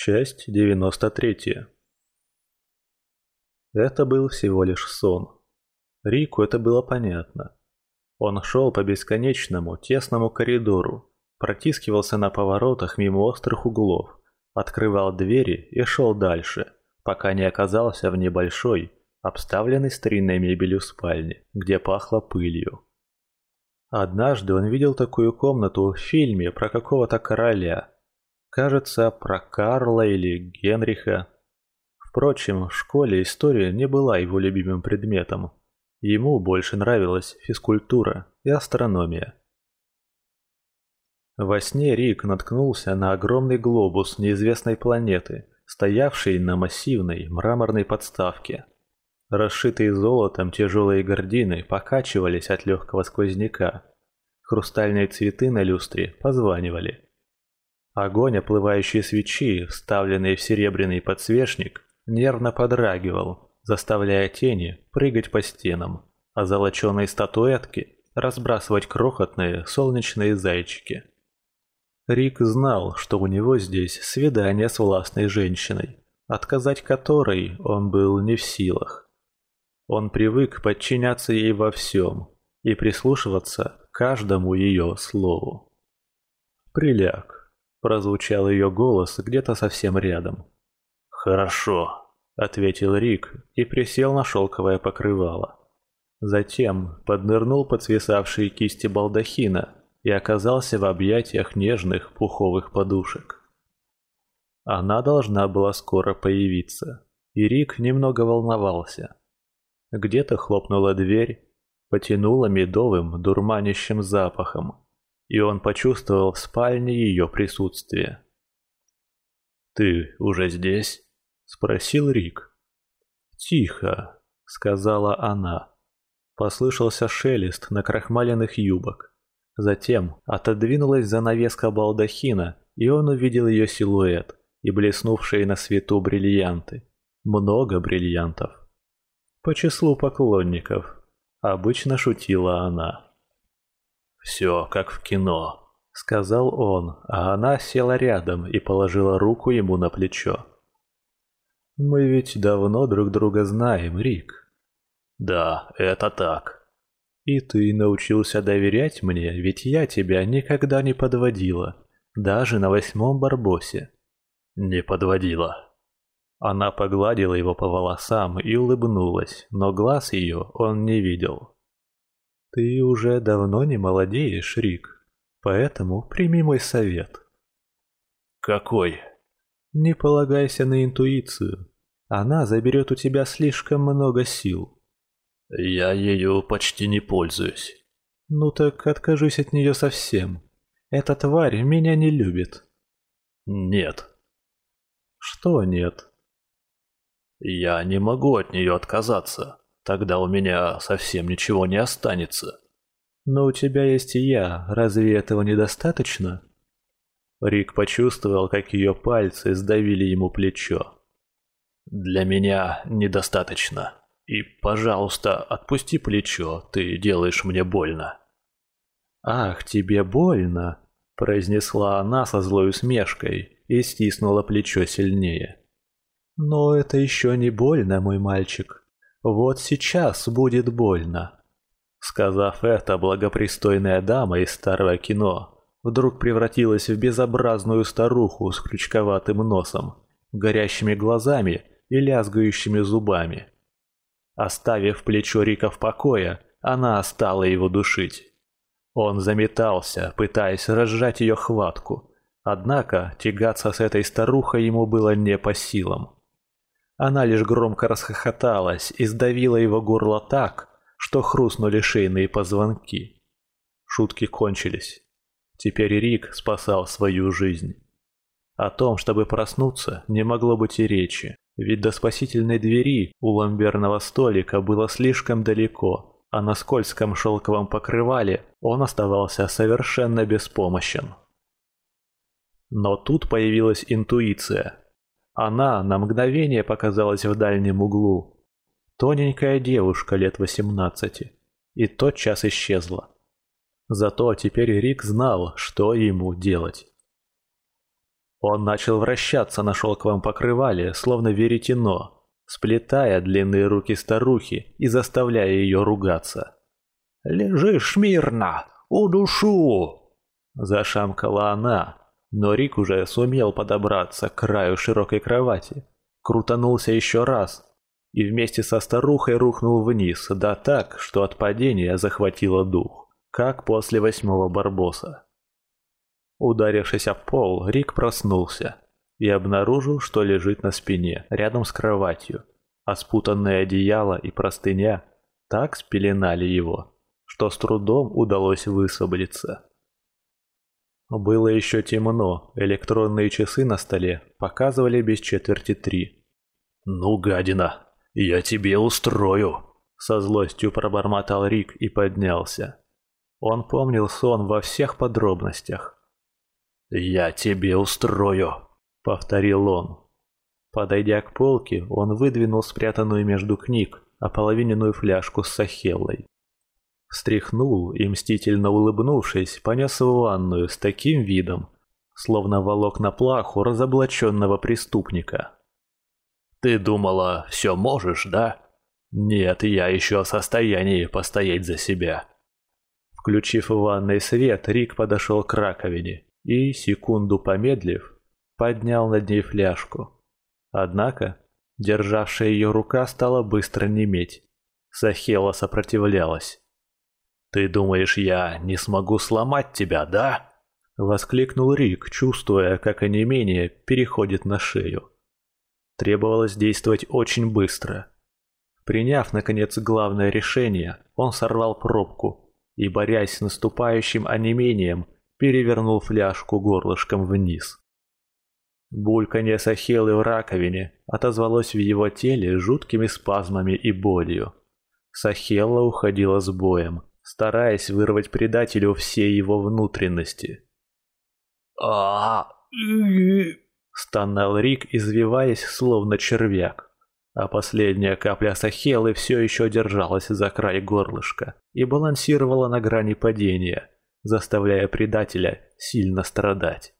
Часть 93. Это был всего лишь сон. Рику это было понятно. Он шел по бесконечному, тесному коридору, протискивался на поворотах мимо острых углов, открывал двери и шел дальше, пока не оказался в небольшой, обставленной старинной мебелью спальне, где пахло пылью. Однажды он видел такую комнату в фильме про какого-то короля – Кажется, про Карла или Генриха. Впрочем, в школе история не была его любимым предметом. Ему больше нравилась физкультура и астрономия. Во сне Рик наткнулся на огромный глобус неизвестной планеты, стоявший на массивной мраморной подставке. Расшитые золотом тяжелые гардины покачивались от легкого сквозняка. Хрустальные цветы на люстре позванивали. Огонь оплывающей свечи, вставленный в серебряный подсвечник, нервно подрагивал, заставляя тени прыгать по стенам, а золоченые статуэтки разбрасывать крохотные солнечные зайчики. Рик знал, что у него здесь свидание с властной женщиной, отказать которой он был не в силах. Он привык подчиняться ей во всем и прислушиваться каждому ее слову. Приляг. Прозвучал ее голос где-то совсем рядом. «Хорошо», — ответил Рик и присел на шелковое покрывало. Затем поднырнул под свисавшие кисти балдахина и оказался в объятиях нежных пуховых подушек. Она должна была скоро появиться, и Рик немного волновался. Где-то хлопнула дверь, потянула медовым, дурманящим запахом, и он почувствовал в спальне ее присутствие. «Ты уже здесь?» — спросил Рик. «Тихо», — сказала она. Послышался шелест на крахмаленных юбок. Затем отодвинулась занавеска балдахина, и он увидел ее силуэт и блеснувшие на свету бриллианты. Много бриллиантов. По числу поклонников. Обычно шутила она. «Все как в кино», — сказал он, а она села рядом и положила руку ему на плечо. «Мы ведь давно друг друга знаем, Рик». «Да, это так». «И ты научился доверять мне, ведь я тебя никогда не подводила, даже на восьмом Барбосе». «Не подводила». Она погладила его по волосам и улыбнулась, но глаз ее он не видел. Ты уже давно не молодеешь, Рик, поэтому прими мой совет. Какой? Не полагайся на интуицию. Она заберет у тебя слишком много сил. Я ею почти не пользуюсь. Ну так откажись от нее совсем. Эта тварь меня не любит. Нет. Что нет? Я не могу от нее отказаться. Тогда у меня совсем ничего не останется. Но у тебя есть и я, разве этого недостаточно? Рик почувствовал, как ее пальцы сдавили ему плечо. Для меня недостаточно. И, пожалуйста, отпусти плечо, ты делаешь мне больно. Ах, тебе больно, произнесла она со злой усмешкой и стиснула плечо сильнее. Но это еще не больно, мой мальчик. «Вот сейчас будет больно». Сказав это, благопристойная дама из старого кино вдруг превратилась в безобразную старуху с крючковатым носом, горящими глазами и лязгающими зубами. Оставив плечо Рика в покое, она стала его душить. Он заметался, пытаясь разжать ее хватку, однако тягаться с этой старухой ему было не по силам. Она лишь громко расхохоталась и сдавила его горло так, что хрустнули шейные позвонки. Шутки кончились. Теперь Рик спасал свою жизнь. О том, чтобы проснуться, не могло быть и речи, ведь до спасительной двери у ламберного столика было слишком далеко, а на скользком шелковом покрывале он оставался совершенно беспомощен. Но тут появилась интуиция, она на мгновение показалась в дальнем углу. Тоненькая девушка лет восемнадцати. И тотчас исчезла. Зато теперь Рик знал, что ему делать. Он начал вращаться на шелковом покрывале, словно веретено, сплетая длинные руки старухи и заставляя ее ругаться. «Лежи смирно, удушу!» Зашамкала она, но Рик уже сумел подобраться к краю широкой кровати, крутанулся еще раз и вместе со старухой рухнул вниз, да так, что от падения захватило дух, как после восьмого барбоса. Ударившись об пол, Рик проснулся и обнаружил, что лежит на спине, рядом с кроватью, а спутанное одеяло и простыня так спеленали его, что с трудом удалось высвободиться. Было еще темно, электронные часы на столе показывали без четверти три. «Ну, гадина, я тебе устрою!» Со злостью пробормотал Рик и поднялся. Он помнил сон во всех подробностях. «Я тебе устрою», — повторил он. Подойдя к полке, он выдвинул спрятанную между книг ополовиненную фляжку с сахеллой. Встряхнул и, мстительно улыбнувшись, понес в ванную с таким видом, словно волок на плаху разоблаченного преступника. «Ты думала, все можешь, да? Нет, я еще в состоянии постоять за себя». Включив в ванной свет, Рик подошел к раковине и, секунду помедлив, поднял над ней фляжку. Однако, державшая ее рука стала быстро неметь. Сахела сопротивлялась. «Ты думаешь, я не смогу сломать тебя, да?» Воскликнул Рик, чувствуя, как онемение переходит на шею. Требовалось действовать очень быстро. Приняв, наконец, главное решение, он сорвал пробку и, борясь с наступающим онемением, перевернул фляжку горлышком вниз. Бульканье Сахелы в раковине отозвалось в его теле жуткими спазмами и болью. Сахелла уходила с боем, стараясь вырвать предателю все его внутренности. а стонал Рик, извиваясь, словно червяк. А последняя капля Сахелы все еще держалась за край горлышка и балансировала на грани падения – заставляя предателя сильно страдать.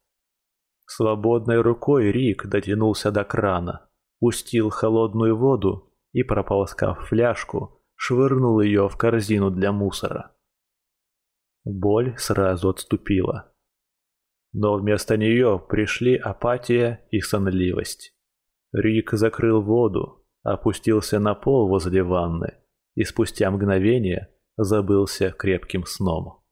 Свободной рукой Рик дотянулся до крана, пустил холодную воду и, прополоскав фляжку, швырнул ее в корзину для мусора. Боль сразу отступила. Но вместо нее пришли апатия и сонливость. Рик закрыл воду, опустился на пол возле ванны и спустя мгновение забылся крепким сном.